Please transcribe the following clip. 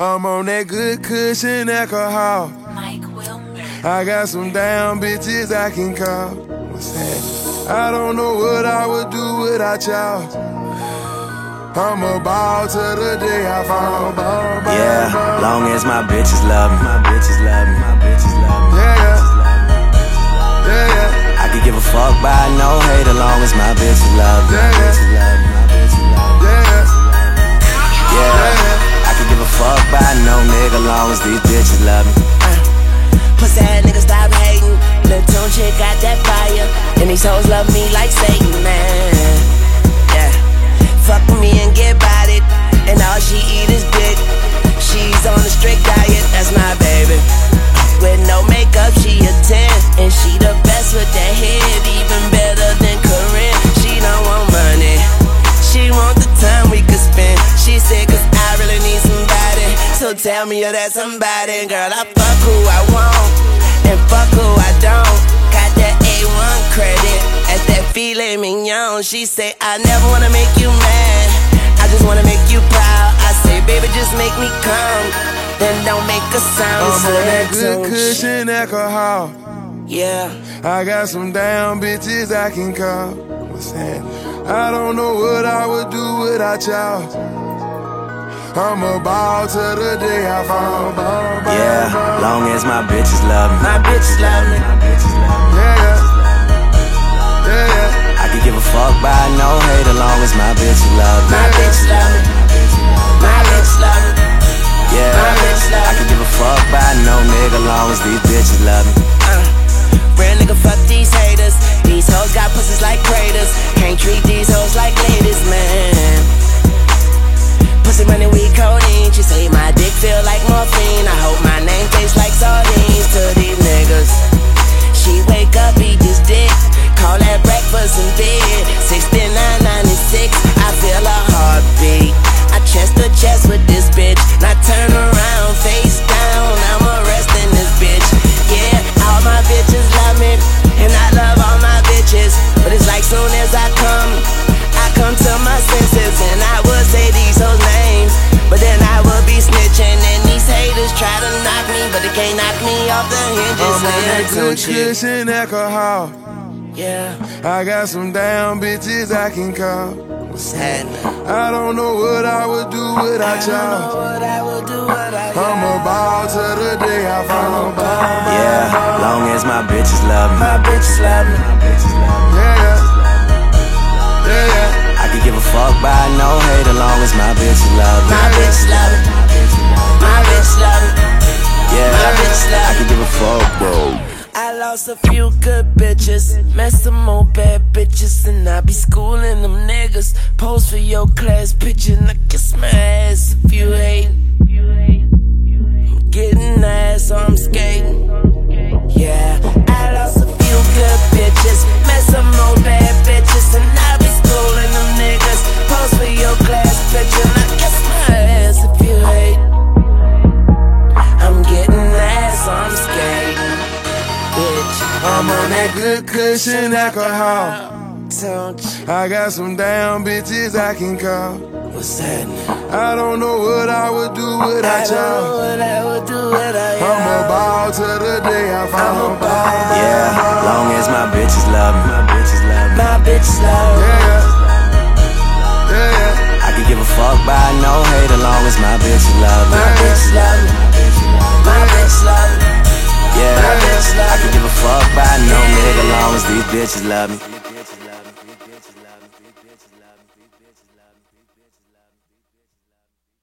I'm on that good cushion alcohol. Mike Wilmer. I got some damn bitches I can call. What's that? I don't know what I would do without y'all. I'm a ball to the day I fall. Ball, ball, Yeah, ball. long as my bitches love me, my bitches love me, my bitches love me. Yeah, yeah. Yeah, yeah. I could give a fuck by no hate, as long as my bitches love me. Uh, pussy ass nigga stop hating. Lil' Tune chick got that fire. And these hoes love me like Satan, man. Tell me you're that somebody. Girl, I fuck who I want. And fuck who I don't. Got that A1 credit. At that filet mignon. She say, I never wanna make you mad. I just wanna make you proud. I say, baby, just make me come. Then don't make a sound. I'm on that good cushion alcohol. Yeah. I got some damn bitches I can call. What's that? I don't know what I would do without y'all. I'm a ball to the day I fall. Ball, ball, Yeah, ball. long as my bitches love me, My bitches love me. my bitches love me. Yeah, yeah. Yeah, yeah. I could give a fuck by no hate, as long as my bitches love me. Off the hinges. I'm on Lil' that good cushion alcohol. Yeah, I got some damn bitches I can call. what's happening? I don't know what I would do without y'all. I don't know what I would do without y'all. I'm a ball to the day I fall. Yeah, long as my bitches love me, My bitches love me. my bitches love me. Yeah, yeah. Yeah, yeah. I could give a fuck by no hate, as long as my bitches love me. My bitches love me. My bitches love me. My bitches love me. Yeah, My bitches fuck, bro. I lost a few good bitches, met some more bad bitches, and I be schooling them niggas. Pose for your class picture, and kiss my ass I'm on that good cushion alcohol. I got some damn bitches I can call. What's happening? I don't know what I would do without y'all. I would do without I'm a ball to the day I I'm a ball. Yeah, long as my bitches love me, my bitches love me. My bitch love. Yeah, yeah. Yeah. I could give a fuck by no hate, as long as my bitches love me. My bitch love. me. My bitch love. Yeah, My bitch love I could give a fuck by no nigga, long as these bitches love me.